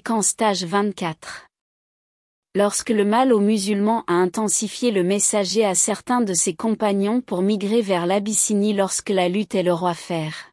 qu'en stage 24. Lorsque le mal aux musulmans a intensifié le messager à certains de ses compagnons pour migrer vers l'Abyssinie lorsque la lutte est le roi fer.